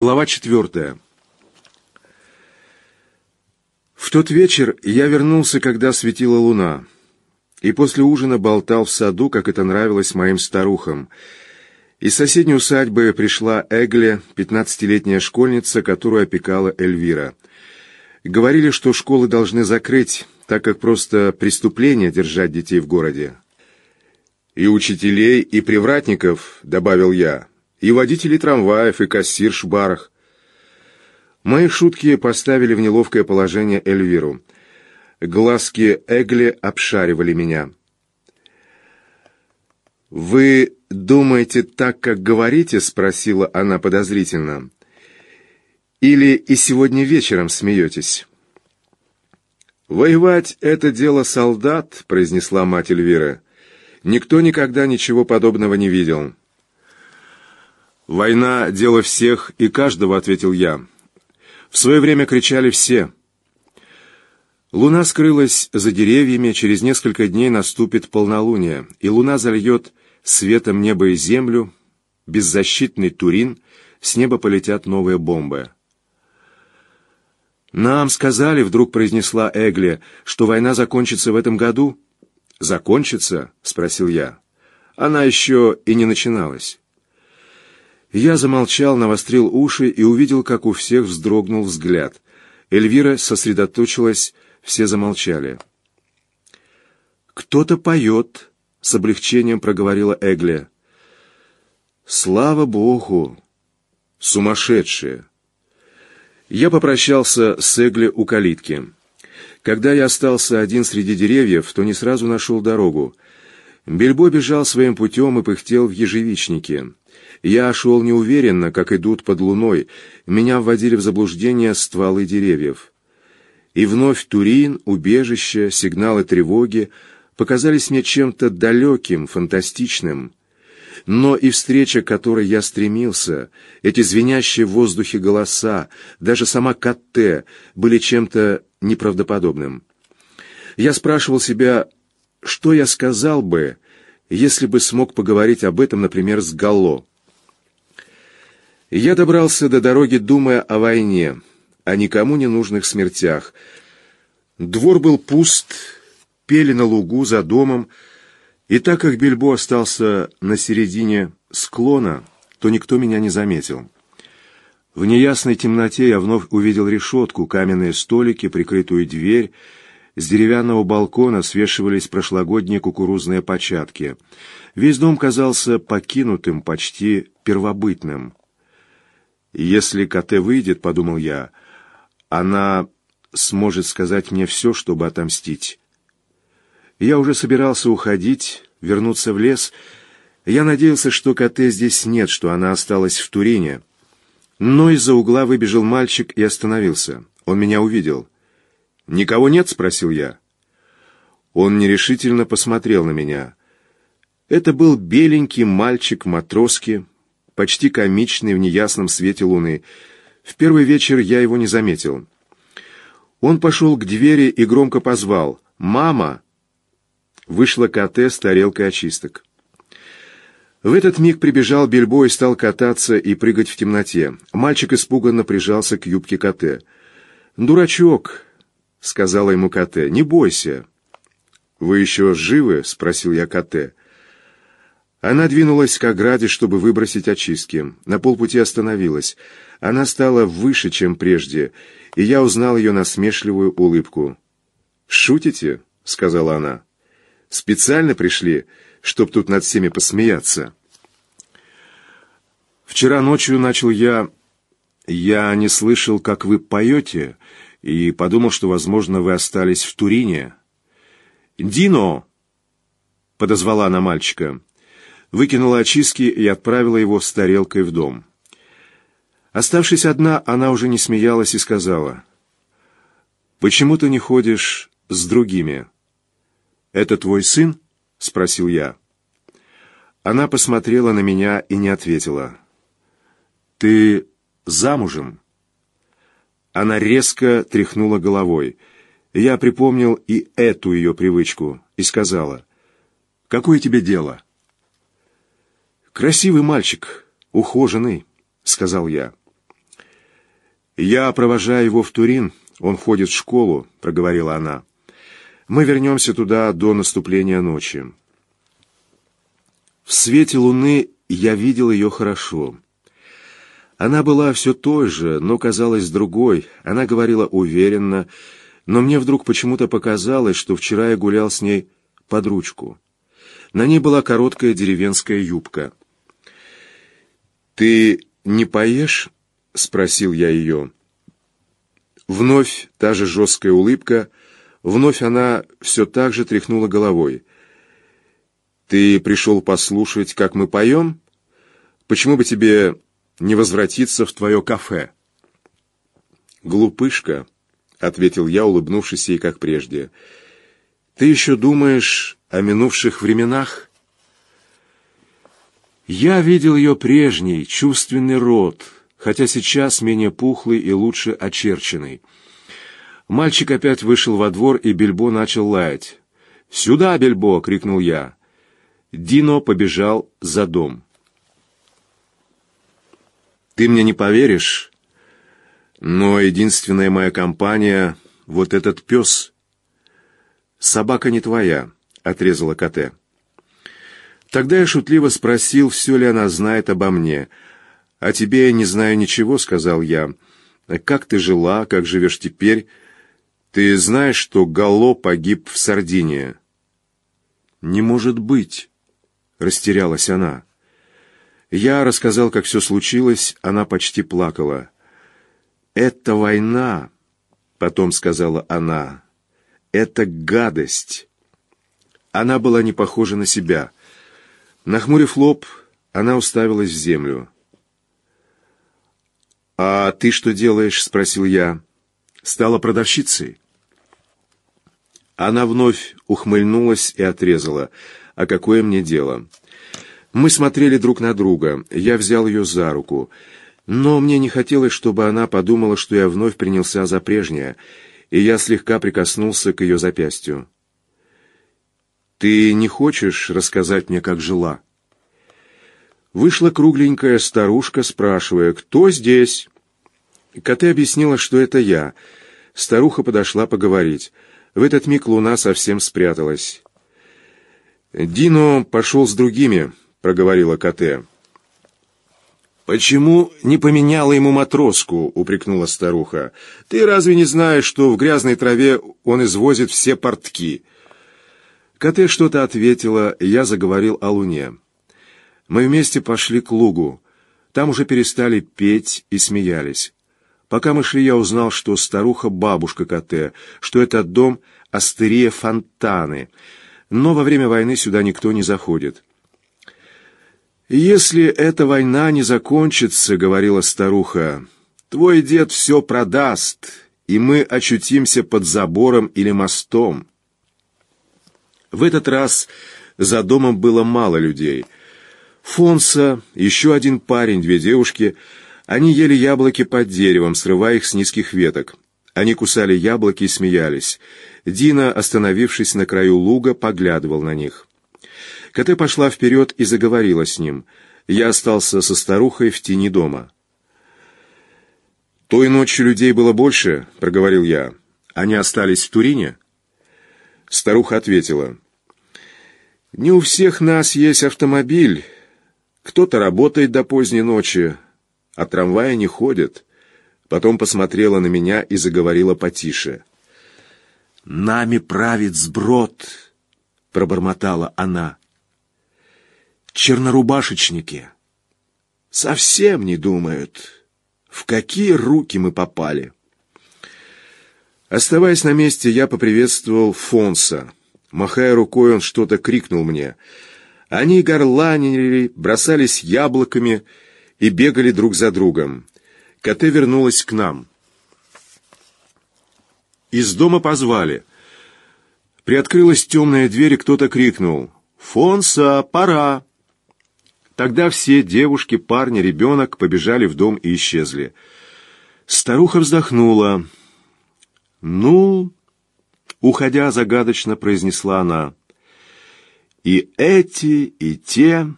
Глава четвертая. В тот вечер я вернулся, когда светила луна, и после ужина болтал в саду, как это нравилось моим старухам. Из соседней усадьбы пришла Эгле, пятнадцатилетняя школьница, которую опекала Эльвира. Говорили, что школы должны закрыть, так как просто преступление держать детей в городе. «И учителей, и привратников», — добавил я, — и водители трамваев, и кассирш в барах. Мои шутки поставили в неловкое положение Эльвиру. Глазки Эгли обшаривали меня. «Вы думаете так, как говорите?» — спросила она подозрительно. «Или и сегодня вечером смеетесь?» «Воевать — это дело солдат», — произнесла мать Эльвира. «Никто никогда ничего подобного не видел». «Война — дело всех и каждого», — ответил я. В свое время кричали все. Луна скрылась за деревьями, через несколько дней наступит полнолуние, и луна зальет светом небо и землю, беззащитный Турин, с неба полетят новые бомбы. «Нам сказали», — вдруг произнесла Эгли, — «что война закончится в этом году». «Закончится?» — спросил я. «Она еще и не начиналась». Я замолчал, навострил уши и увидел, как у всех вздрогнул взгляд. Эльвира сосредоточилась, все замолчали. «Кто-то поет», — с облегчением проговорила Эгля. «Слава Богу! Сумасшедшие!» Я попрощался с Эгли у калитки. Когда я остался один среди деревьев, то не сразу нашел дорогу. Бельбо бежал своим путем и пыхтел в ежевичнике. Я шел неуверенно, как идут под луной. Меня вводили в заблуждение стволы деревьев. И вновь Турин, убежище, сигналы тревоги показались мне чем-то далеким, фантастичным. Но и встреча, к которой я стремился, эти звенящие в воздухе голоса, даже сама Катте, были чем-то неправдоподобным. Я спрашивал себя, что я сказал бы, если бы смог поговорить об этом, например, с Галло. Я добрался до дороги, думая о войне, о никому не нужных смертях. Двор был пуст, пели на лугу за домом, и так как Бельбо остался на середине склона, то никто меня не заметил. В неясной темноте я вновь увидел решетку, каменные столики, прикрытую дверь. С деревянного балкона свешивались прошлогодние кукурузные початки. Весь дом казался покинутым, почти первобытным. «Если КТ выйдет, — подумал я, — она сможет сказать мне все, чтобы отомстить». Я уже собирался уходить, вернуться в лес. Я надеялся, что КТ здесь нет, что она осталась в Турине. Но из-за угла выбежал мальчик и остановился. Он меня увидел. «Никого нет?» — спросил я. Он нерешительно посмотрел на меня. Это был беленький мальчик матроски, почти комичный в неясном свете луны. В первый вечер я его не заметил. Он пошел к двери и громко позвал «Мама!». Вышла КТ с тарелкой очисток. В этот миг прибежал Бельбо и стал кататься и прыгать в темноте. Мальчик испуганно прижался к юбке КТ. «Дурачок!» — сказала ему КТ. «Не бойся!» «Вы еще живы?» — спросил я КТ. Она двинулась к ограде, чтобы выбросить очистки. На полпути остановилась. Она стала выше, чем прежде, и я узнал ее насмешливую улыбку. «Шутите?» — сказала она. «Специально пришли, чтоб тут над всеми посмеяться». «Вчера ночью начал я... Я не слышал, как вы поете, и подумал, что, возможно, вы остались в Турине». «Дино!» — подозвала она мальчика выкинула очистки и отправила его с тарелкой в дом. Оставшись одна, она уже не смеялась и сказала, «Почему ты не ходишь с другими?» «Это твой сын?» — спросил я. Она посмотрела на меня и не ответила. «Ты замужем?» Она резко тряхнула головой. Я припомнил и эту ее привычку и сказала, «Какое тебе дело?» «Красивый мальчик, ухоженный», — сказал я. «Я провожаю его в Турин, он ходит в школу», — проговорила она. «Мы вернемся туда до наступления ночи». В свете луны я видел ее хорошо. Она была все той же, но казалась другой. Она говорила уверенно, но мне вдруг почему-то показалось, что вчера я гулял с ней под ручку. На ней была короткая деревенская юбка. «Ты не поешь?» — спросил я ее. Вновь та же жесткая улыбка, вновь она все так же тряхнула головой. «Ты пришел послушать, как мы поем? Почему бы тебе не возвратиться в твое кафе?» «Глупышка», — ответил я, улыбнувшись ей как прежде, — «ты еще думаешь о минувших временах?» Я видел ее прежний, чувственный рот, хотя сейчас менее пухлый и лучше очерченный. Мальчик опять вышел во двор, и Бельбо начал лаять. «Сюда, Бельбо!» — крикнул я. Дино побежал за дом. «Ты мне не поверишь, но единственная моя компания — вот этот пес. Собака не твоя», — отрезала Коте. Тогда я шутливо спросил, все ли она знает обо мне. «О тебе я не знаю ничего», — сказал я. «Как ты жила, как живешь теперь? Ты знаешь, что Галло погиб в Сардинии?» «Не может быть!» Растерялась она. Я рассказал, как все случилось, она почти плакала. «Это война», — потом сказала она. «Это гадость». Она была не похожа на себя. Нахмурив лоб, она уставилась в землю. «А ты что делаешь?» — спросил я. «Стала продавщицей?» Она вновь ухмыльнулась и отрезала — а какое мне дело? Мы смотрели друг на друга. Я взял ее за руку. Но мне не хотелось, чтобы она подумала, что я вновь принялся за прежнее, и я слегка прикоснулся к ее запястью. «Ты не хочешь рассказать мне, как жила?» Вышла кругленькая старушка, спрашивая, «Кто здесь?» Коте объяснила, что это я. Старуха подошла поговорить. В этот миг луна совсем спряталась. «Дино пошел с другими», — проговорила Коте. «Почему не поменяла ему матроску?» — упрекнула старуха. «Ты разве не знаешь, что в грязной траве он извозит все портки?» Коте что-то ответила, и я заговорил о луне. Мы вместе пошли к лугу. Там уже перестали петь и смеялись. Пока мы шли, я узнал, что старуха — бабушка Коте, что этот дом — астерия Фонтаны — но во время войны сюда никто не заходит. «Если эта война не закончится, — говорила старуха, — твой дед все продаст, и мы очутимся под забором или мостом». В этот раз за домом было мало людей. Фонса, еще один парень, две девушки, они ели яблоки под деревом, срывая их с низких веток. Они кусали яблоки и смеялись. Дина, остановившись на краю луга, поглядывал на них. Коте пошла вперед и заговорила с ним. Я остался со старухой в тени дома. «Той ночью людей было больше», — проговорил я. «Они остались в Турине?» Старуха ответила. «Не у всех нас есть автомобиль. Кто-то работает до поздней ночи, а трамваи не ходят». Потом посмотрела на меня и заговорила потише. «Нами правит сброд», — пробормотала она. «Чернорубашечники совсем не думают, в какие руки мы попали». Оставаясь на месте, я поприветствовал Фонса. Махая рукой, он что-то крикнул мне. Они горланили, бросались яблоками и бегали друг за другом. Коте вернулась к нам. Из дома позвали. Приоткрылась темная дверь, и кто-то крикнул «Фонса, пора!». Тогда все девушки, парни, ребенок побежали в дом и исчезли. Старуха вздохнула. «Ну...» — уходя загадочно произнесла она. «И эти, и те,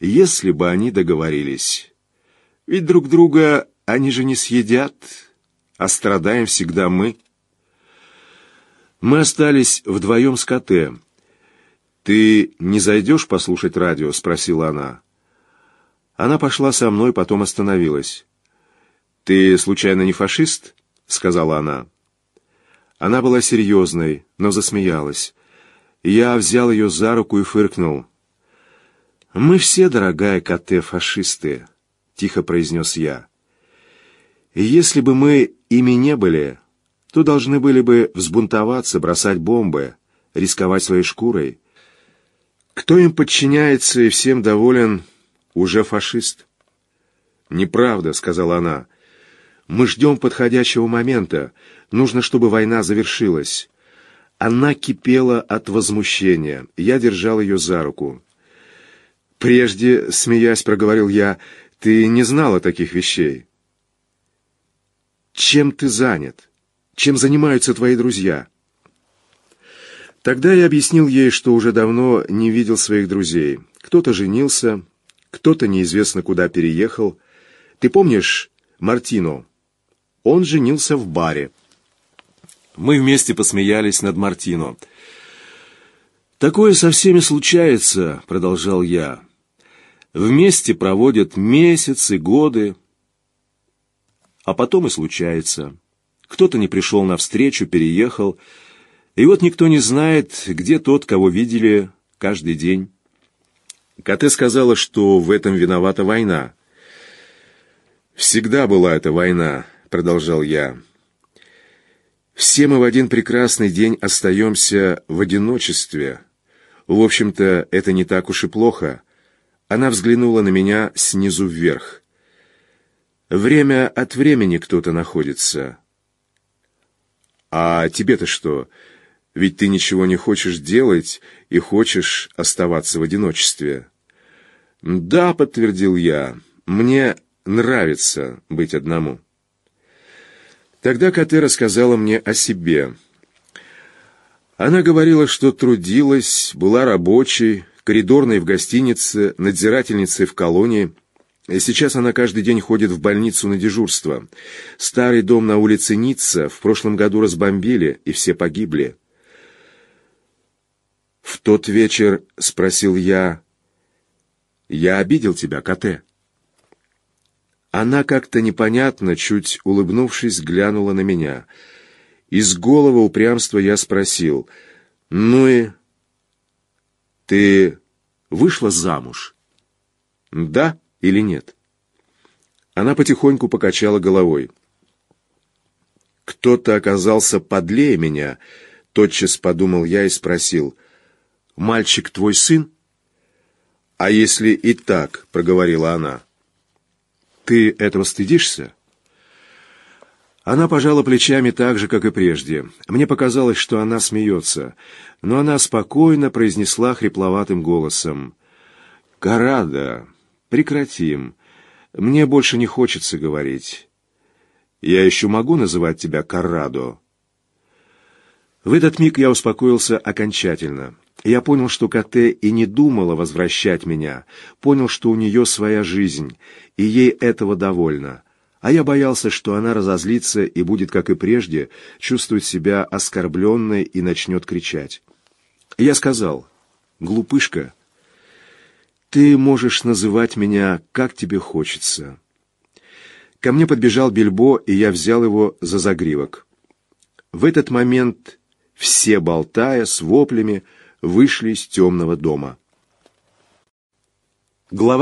если бы они договорились». Ведь друг друга они же не съедят, а страдаем всегда мы. Мы остались вдвоем с Коте. «Ты не зайдешь послушать радио?» — спросила она. Она пошла со мной, потом остановилась. «Ты, случайно, не фашист?» — сказала она. Она была серьезной, но засмеялась. Я взял ее за руку и фыркнул. «Мы все, дорогая Коте, фашисты», — тихо произнес я. «Если бы мы ими не были, то должны были бы взбунтоваться, бросать бомбы, рисковать своей шкурой. Кто им подчиняется и всем доволен, уже фашист». «Неправда», — сказала она. «Мы ждем подходящего момента. Нужно, чтобы война завершилась». Она кипела от возмущения. Я держал ее за руку. «Прежде, смеясь, проговорил я, ты не знала таких вещей». «Чем ты занят? Чем занимаются твои друзья?» Тогда я объяснил ей, что уже давно не видел своих друзей. Кто-то женился, кто-то неизвестно куда переехал. Ты помнишь Мартино? Он женился в баре. Мы вместе посмеялись над Мартино. «Такое со всеми случается», — продолжал я. «Вместе проводят месяцы, годы, а потом и случается. Кто-то не пришел навстречу, переехал, и вот никто не знает, где тот, кого видели каждый день». Кате сказала, что в этом виновата война. «Всегда была эта война», — продолжал я. Все мы в один прекрасный день остаемся в одиночестве. В общем-то, это не так уж и плохо. Она взглянула на меня снизу вверх. Время от времени кто-то находится. А тебе-то что? Ведь ты ничего не хочешь делать и хочешь оставаться в одиночестве. Да, подтвердил я, мне нравится быть одному. Тогда Кате рассказала мне о себе. Она говорила, что трудилась, была рабочей, коридорной в гостинице, надзирательницей в колонии. И сейчас она каждый день ходит в больницу на дежурство. Старый дом на улице Ницца в прошлом году разбомбили, и все погибли. В тот вечер спросил я, «Я обидел тебя, Кате?» Она как-то непонятно, чуть улыбнувшись, глянула на меня. Из голого упрямства я спросил, «Ну и ты вышла замуж?» «Да или нет?» Она потихоньку покачала головой. «Кто-то оказался подлее меня», — тотчас подумал я и спросил, «Мальчик твой сын?» «А если и так?» — проговорила она. Ты этого стыдишься?» Она пожала плечами так же, как и прежде. Мне показалось, что она смеется, но она спокойно произнесла хрипловатым голосом. «Карада, прекратим. Мне больше не хочется говорить. Я еще могу называть тебя Карадо?» В этот миг я успокоился окончательно. Я понял, что Кате и не думала возвращать меня, понял, что у нее своя жизнь, и ей этого довольно. А я боялся, что она разозлится и будет, как и прежде, чувствовать себя оскорбленной и начнет кричать. Я сказал, «Глупышка, ты можешь называть меня, как тебе хочется». Ко мне подбежал Бельбо, и я взял его за загривок. В этот момент все, болтая, с воплями, вышли из темного дома. Глава